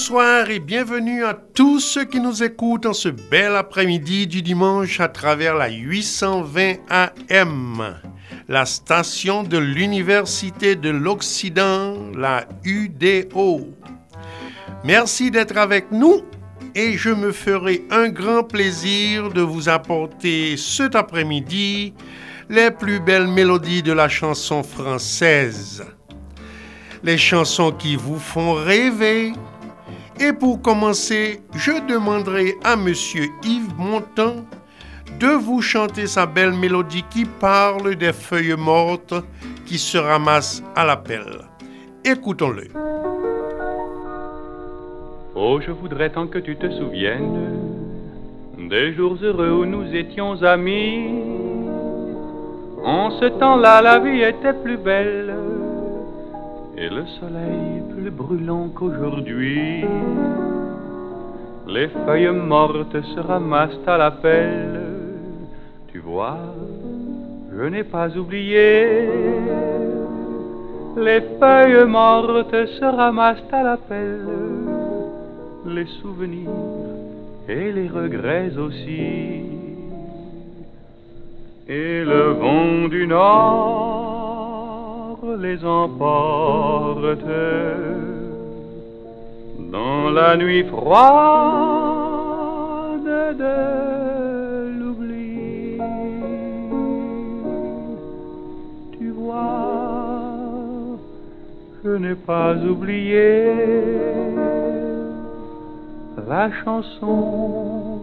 Bonsoir et bienvenue à tous ceux qui nous écoutent en ce bel après-midi du dimanche à travers la 820 AM, la station de l'Université de l'Occident, la UDO. Merci d'être avec nous et je me ferai un grand plaisir de vous apporter cet après-midi les plus belles mélodies de la chanson française. Les chansons qui vous font rêver, et pour commencer, je demanderai à Monsieur Yves Montand de vous chanter sa belle mélodie qui parle des feuilles mortes qui se ramassent à la pelle. Écoutons-le. Oh, je voudrais tant que tu te souviennes des jours heureux où nous étions amis. En ce temps-là, la vie était plus belle et le soleil plus brûlant qu'aujourd'hui. Les feuilles mortes se ramassent à la pelle, tu vois, je n'ai pas oublié. Les feuilles mortes se ramassent à la pelle, les souvenirs et les regrets aussi. Et le vent du nord les emporte dans la nuit froide de l'oubli. Tu vois, je n'ai pas oublié la chanson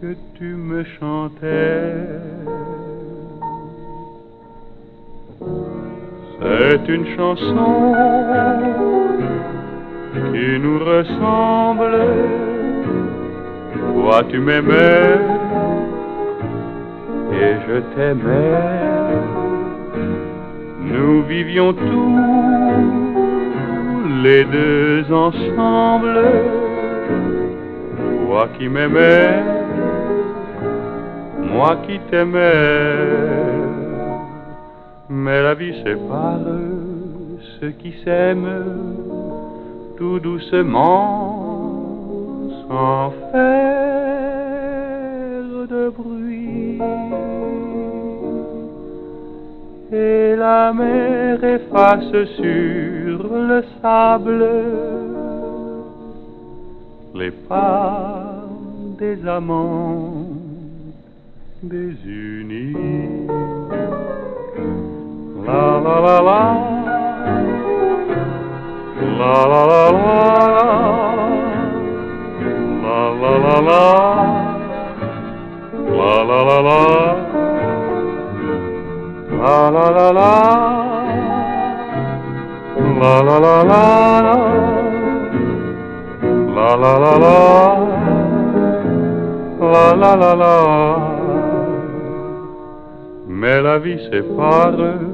que tu me chantais. C'est une chanson qui nous ressemble. Toi tu m'aimais et je t'aimais. Nous vivions tous les deux ensemble. Toi qui m'aimais, moi qui t'aimais. Mais la vie sépare ceux qui s'aiment tout doucement sans faire de bruit. Et la mer efface sur le sable les pas des amants désunis. La la la la. La la la la. La la la la. La la la la. La la la la. La la la la La la la la La la la la Mais la vie sépare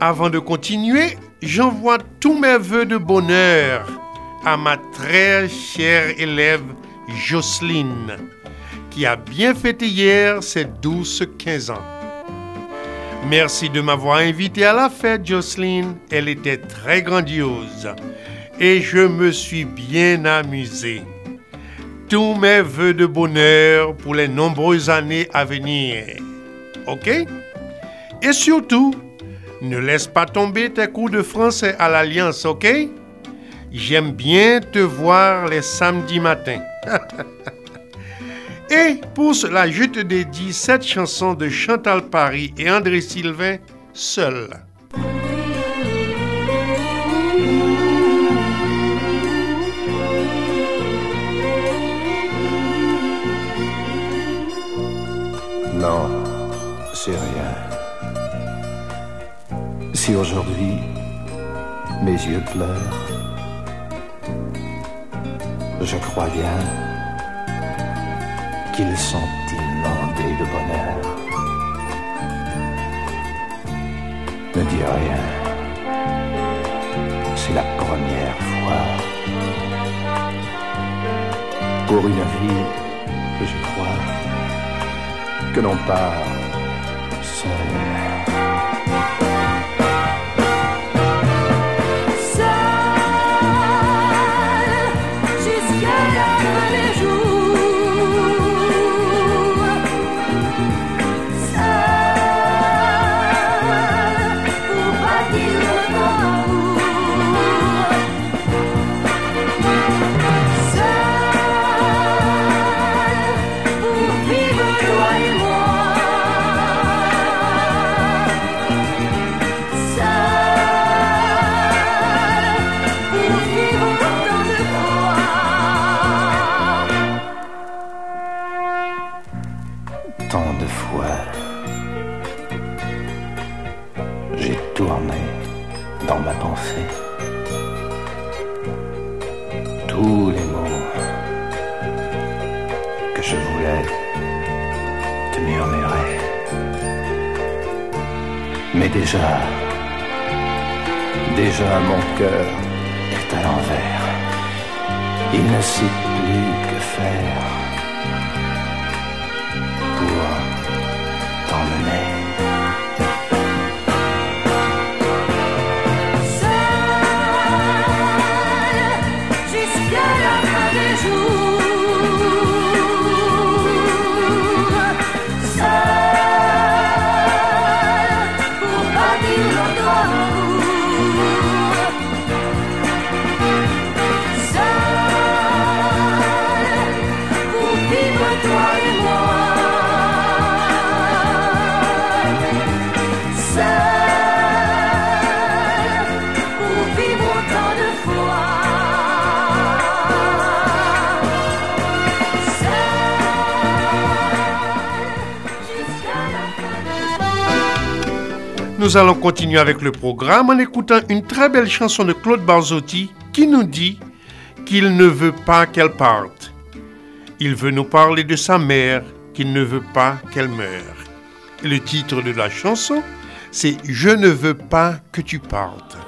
Avant de continuer, j'envoie tous mes voeux de bonheur à ma très chère élève Jocelyne, qui a bien fêté hier ses douces 15 ans. Merci de m'avoir invité à la fête, Jocelyne. Elle était très grandiose. et je me suis bien amusé. Tous mes voeux de bonheur pour les nombreuses années à venir. OK? Et surtout, ne laisse pas tomber tes cours de français à l'Alliance, OK? J'aime bien te voir les samedis matins. et pour cela, je te dédie cette chanson de Chantal Paris et André Sylvain, Seul. Non, c'est rien. Si aujourd'hui mes yeux pleurent, je crois bien qu'ils sont inondés de bonheur. Ne dis rien, c'est la première fois. Pour une vie, je crois, que l'on part déjà, déjà mon cœur est à l'envers. Il ne sait plus que faire. Nous allons continuer avec le programme en écoutant une très belle chanson de Claude Barzotti qui nous dit qu'il ne veut pas qu'elle parte. Il veut nous parler de sa mère qu'il ne veut pas qu'elle meure. le titre de la chanson, c'est Je ne veux pas que tu partes.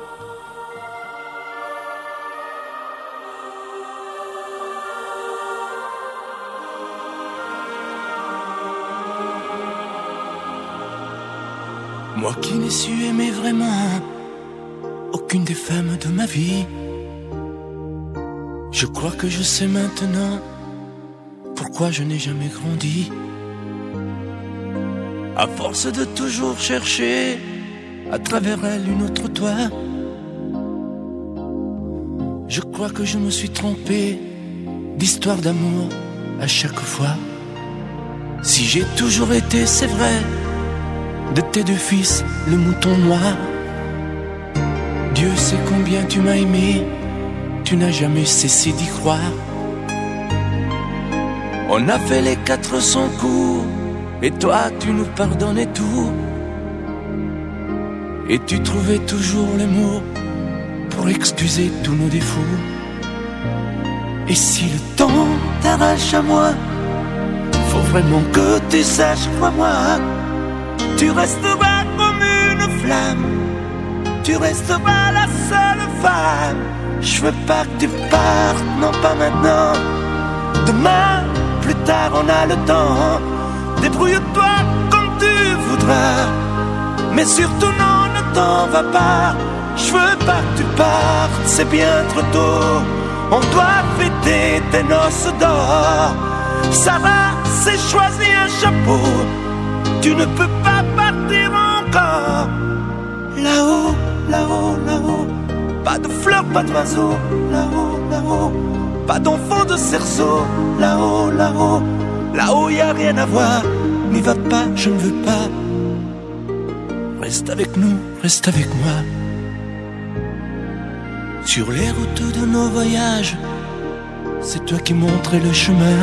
Moi qui n'ai su aimer vraiment aucune des femmes de ma vie. Je crois que je sais maintenant pourquoi je n'ai jamais grandi. À force de toujours chercher à travers elle une autre toi, je crois que je me suis trompé d'histoire d'amour à chaque fois. Si j'ai toujours été, c'est vrai, tes deux fils, le mouton noir. Dieu sait combien tu m'as aimé, tu n'as jamais cessé d'y croire. On a fait les quatre cents coups, et toi tu nous pardonnais tout. Et tu trouvais toujours les mots pour excuser tous nos défauts. Et si le temps t'arrache à moi, faut vraiment que tu saches, crois-moi tu resteras comme une flamme, tu resteras la seule femme. Je veux pas que tu partes, non pas maintenant. Demain, plus tard, on a le temps. Débrouille-toi comme tu voudras, mais surtout non, ne t'en va pas. je veux pas que tu partes, c'est bien trop tôt. On doit fêter tes noces d'or. Sarah s'est choisi un chapeau. Tu ne peux pas partir encore. Là-haut, là-haut, là-haut. Pas de fleurs, pas d'oiseaux. Là-haut, là-haut. Pas d'enfants de cerceau. Là-haut, là-haut. Là-haut, y a rien à voir. N'y va pas, je ne veux pas. Reste avec nous, reste avec moi. Sur les routes de nos voyages, c'est toi qui montrais le chemin.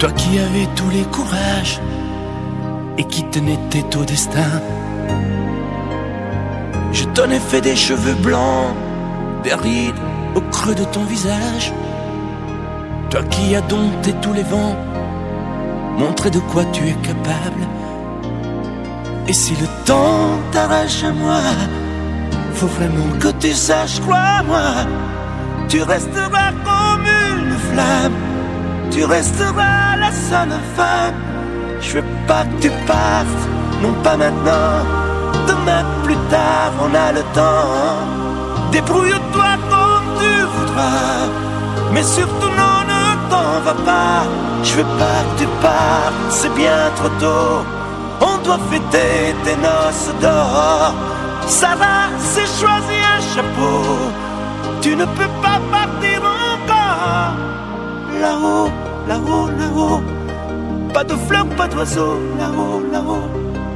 Toi qui avais tous les courages et qui tenais tête au destin. Je t'en ai fait des cheveux blancs, des rides au creux de ton visage. Toi qui as dompté tous les vents, montré de quoi tu es capable. Et si le temps t'arrache à moi, faut vraiment que tu saches, crois-moi, tu resteras comme une flamme, tu resteras la seule femme. Je veux pas que tu partes, non pas maintenant, demain plus tard, on a le temps. Débrouille-toi comme tu voudras, mais surtout non, ne t'en va pas. Je veux pas que tu partes, c'est bien trop tôt. On doit fêter tes noces d'or. Sarah s'est choisi un chapeau. Tu ne peux pas partir encore. Là-haut, là-haut, là-haut. Pas de fleurs, pas d'oiseaux. Là-haut, là-haut.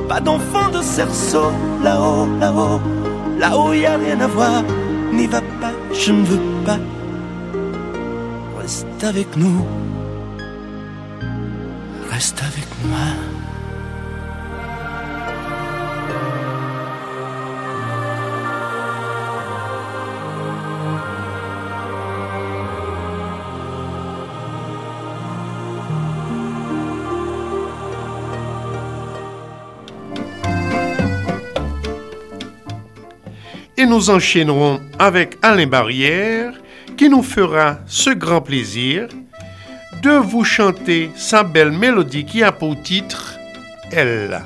Pas d'enfants de cerceau. Là-haut, là-haut. Là-haut, y a rien à voir. N'y va pas, je ne veux pas. Reste avec nous. Reste avec moi. Nous enchaînerons avec Alain Barrière qui nous fera ce grand plaisir de vous chanter sa belle mélodie qui a pour titre Elle.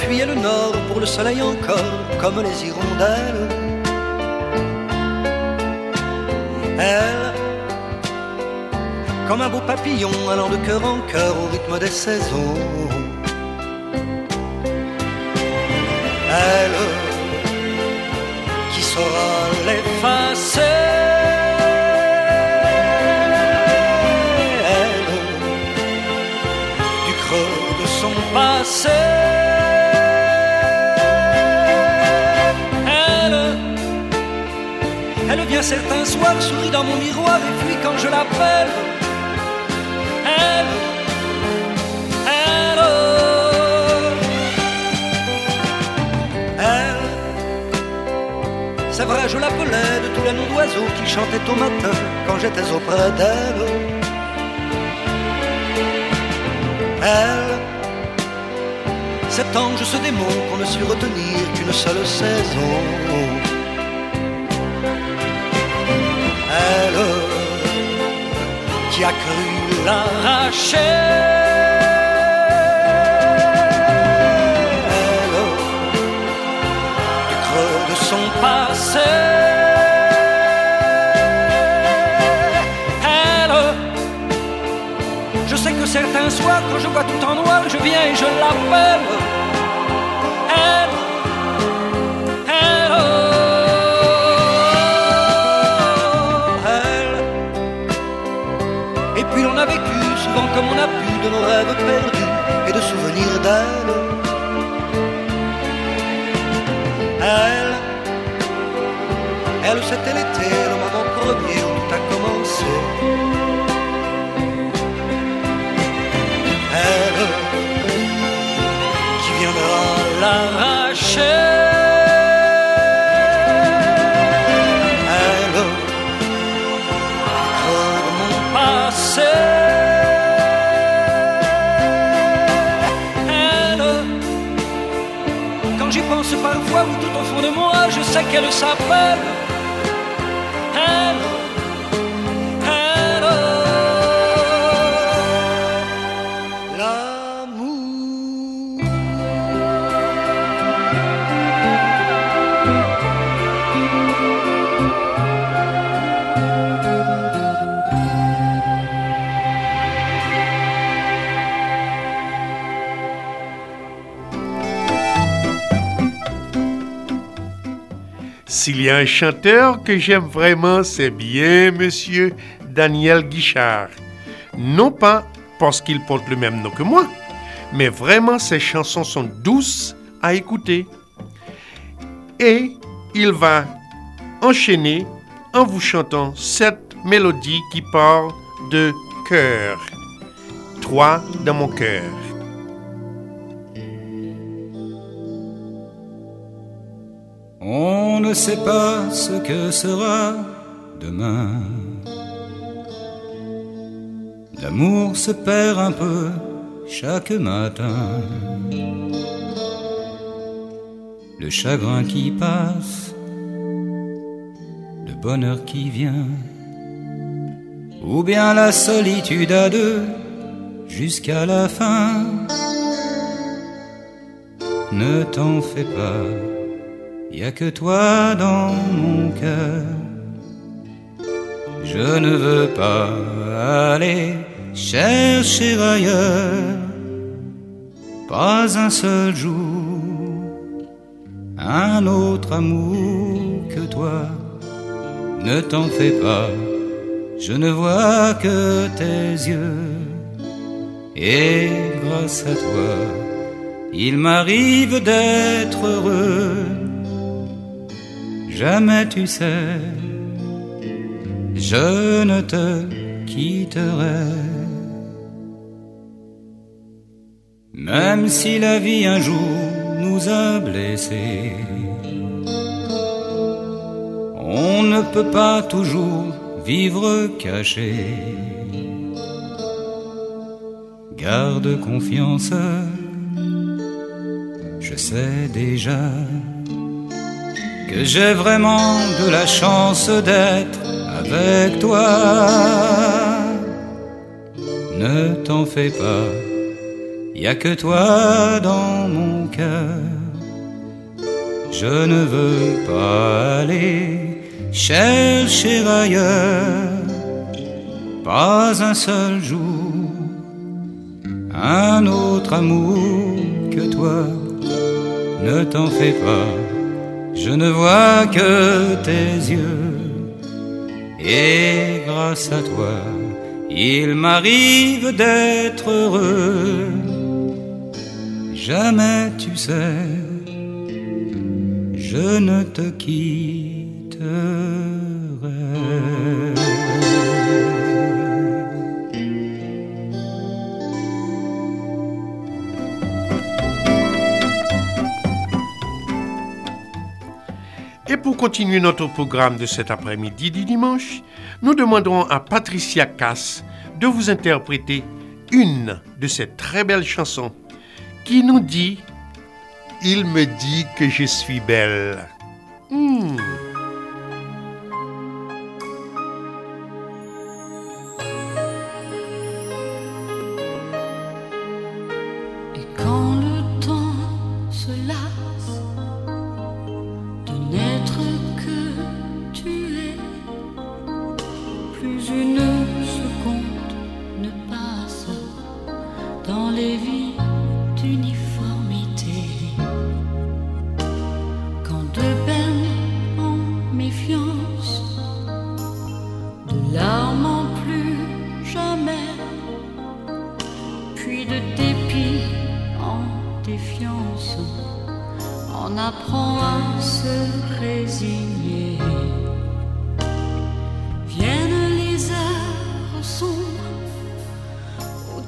Fuyait le nord pour le soleil encore, comme les hirondelles. Elle, comme un beau papillon allant de cœur en cœur au rythme des saisons. Elle, certains soirs, sourit dans mon miroir et fuit quand je l'appelle. Elle, elle, elle, c'est vrai, je l'appelais de tous les noms d'oiseaux qui chantaient au matin quand j'étais auprès d'elle. Elle, cet ange, ce démon qu'on ne sut retenir qu'une seule saison. Qui a cru l'arracher. De son passé. Elle, je sais que certains soirs, quand je vois tout en noir, je viens et je l'appelle. S'il y a un chanteur que j'aime vraiment, c'est bien Monsieur Daniel Guichard. Non pas parce qu'il porte le même nom que moi, mais vraiment ses chansons sont douces à écouter. Et il va enchaîner en vous chantant cette mélodie qui parle de cœur. Toi dans mon cœur. On ne sait pas ce que sera demain. L'amour se perd un peu chaque matin. Le chagrin qui passe, le bonheur qui vient, ou bien la solitude à deux jusqu'à la fin. Ne t'en fais pas. Y a que toi dans mon cœur. Je ne veux pas aller chercher ailleurs. Pas un seul jour, un autre amour que toi. Ne t'en fais pas, je ne vois que tes yeux. Et grâce à toi, il m'arrive d'être heureux. Jamais tu sais, je ne te quitterai. Même si la vie un jour nous a blessés, on ne peut pas toujours vivre caché. Garde confiance, je sais déjà que j'ai vraiment de la chance d'être avec toi. Ne t'en fais pas, y a que toi dans mon cœur. Je ne veux pas aller chercher ailleurs, pas un seul jour, un autre amour que toi. Ne t'en fais pas. Je ne vois que tes yeux et grâce à toi, il m'arrive d'être heureux. Jamais tu sais, je ne te quitterai. Et pour continuer notre programme de cet après-midi du dimanche, nous demanderons à Patricia Cass de vous interpréter une de ces très belles chansons qui nous dit Il me dit que je suis belle. Hmm.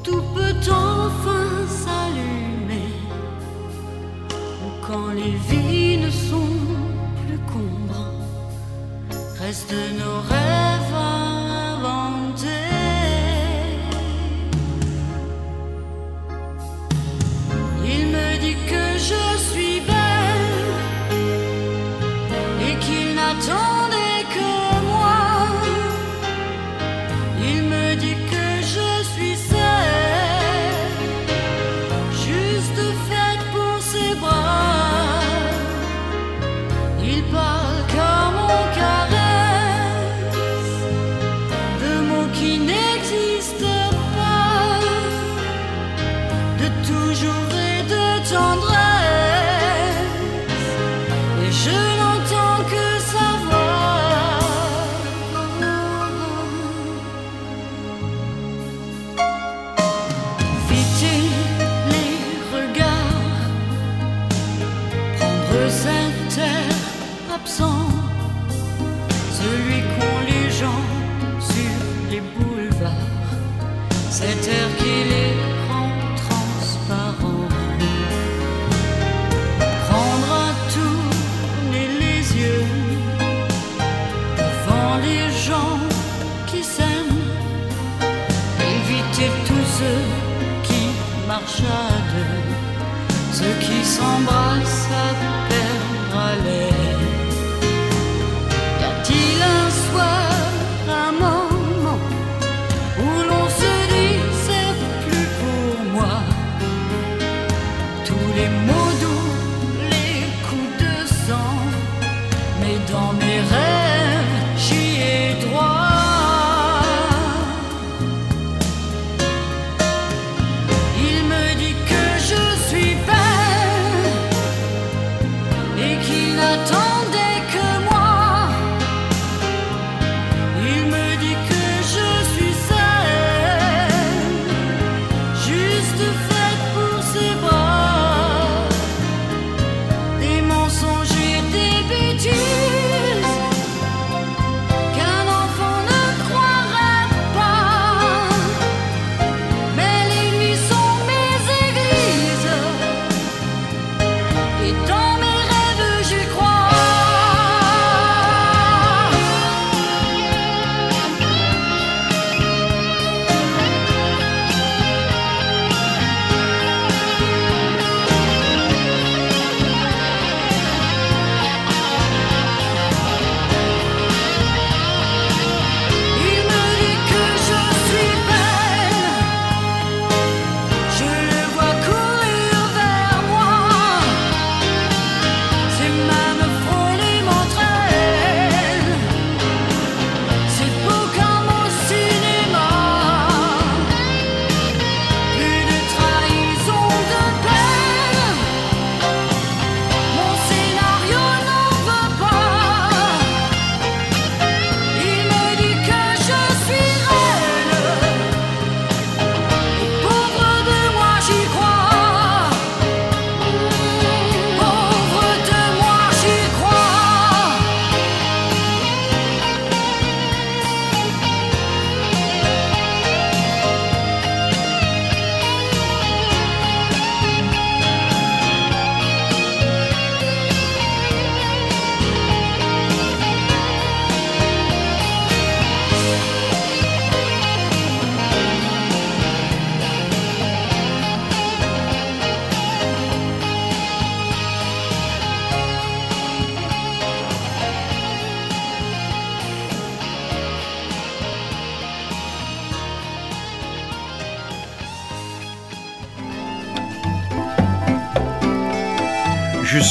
Tout peut enfin s'allumer, ou quand les vies ne sont plus combres, restent nos rêves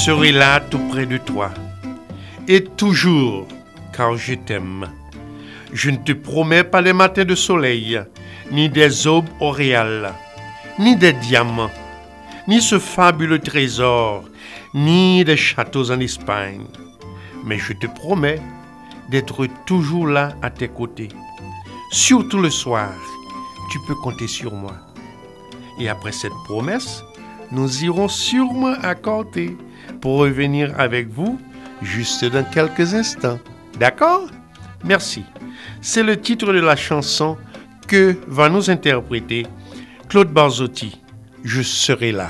serai là tout près de toi. Et toujours, car je t'aime. Je ne te promets pas les matins de soleil, ni des aubes auréales, ni des diamants, ni ce fabuleux trésor, ni des châteaux en Espagne. Mais je te promets d'être toujours là à tes côtés. Surtout le soir, tu peux compter sur moi. Et après cette promesse, nous irons sûrement à pour revenir avec vous juste dans quelques instants. D'accord? Merci. C'est le titre de la chanson que va nous interpréter Claude Barzotti. Je serai là.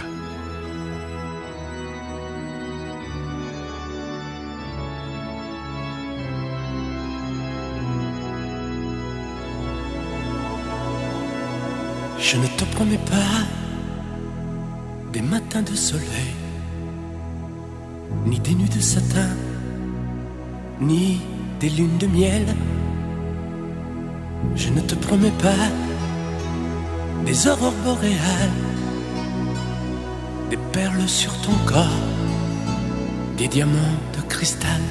Je ne te promets pas des matins de soleil, ni des nuits de satin, ni des lunes de miel. Je ne te promets pas des aurores boréales, des perles sur ton corps, des diamants de cristal.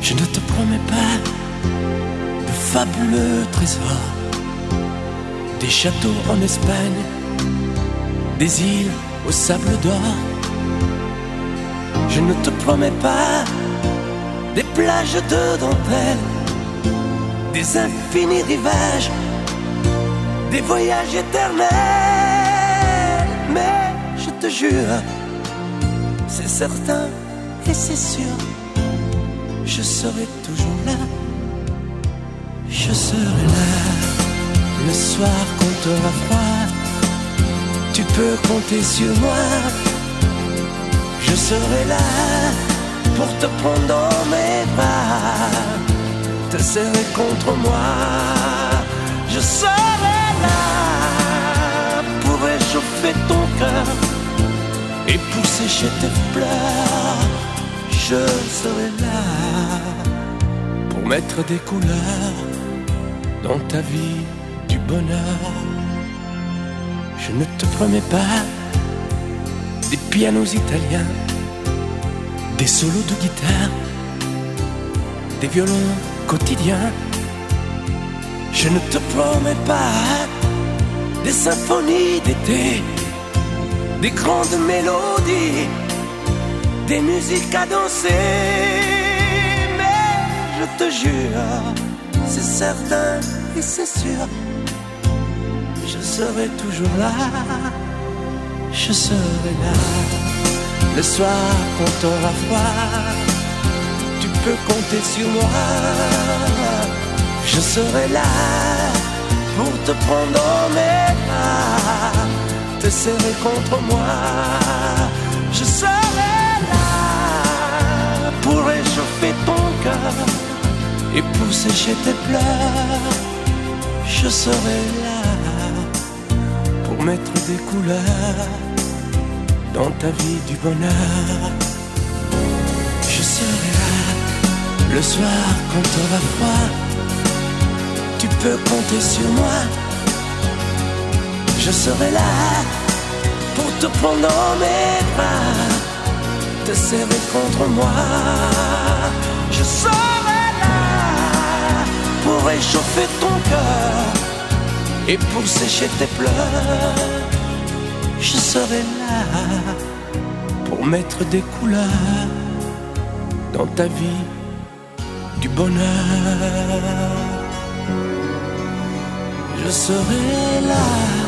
Je ne te promets pas de fabuleux trésors des châteaux en Espagne, des îles au sable d'or. Je ne te promets pas des plages de dentelle, des infinis rivages, des voyages éternels. Mais je te jure c'est certain et c'est sûr. Je serai toujours là, je serai là. Le soir quand t'auras froid, tu peux compter sur moi. Je serai là pour te prendre dans mes bras, te serrer contre moi. Je serai là pour réchauffer ton cœur et pour sécher tes pleurs. Je serai là pour mettre des couleurs dans ta vie du bonheur. Je ne te promets pas pianos italiens, des solos de guitare, des violons quotidiens. Je ne te promets pas des symphonies d'été, des grandes mélodies, des musiques à danser. Mais je te jure, c'est certain et c'est sûr, je serai toujours là je serai là. Le soir quand t'auras froid, tu peux compter sur moi. Je serai là pour te prendre dans mes bras, te serrer contre moi. Je serai là pour réchauffer ton cœur et pour sécher tes pleurs. Je serai là mettre des couleurs dans ta vie du bonheur. Je serai là le soir quand t'auras froid. Tu peux compter sur moi. Je serai là pour te prendre dans mes bras, te serrer contre moi. Je serai là pour réchauffer ton cœur et pour sécher tes pleurs je serai là pour mettre des couleurs dans ta vie du bonheur. Je serai là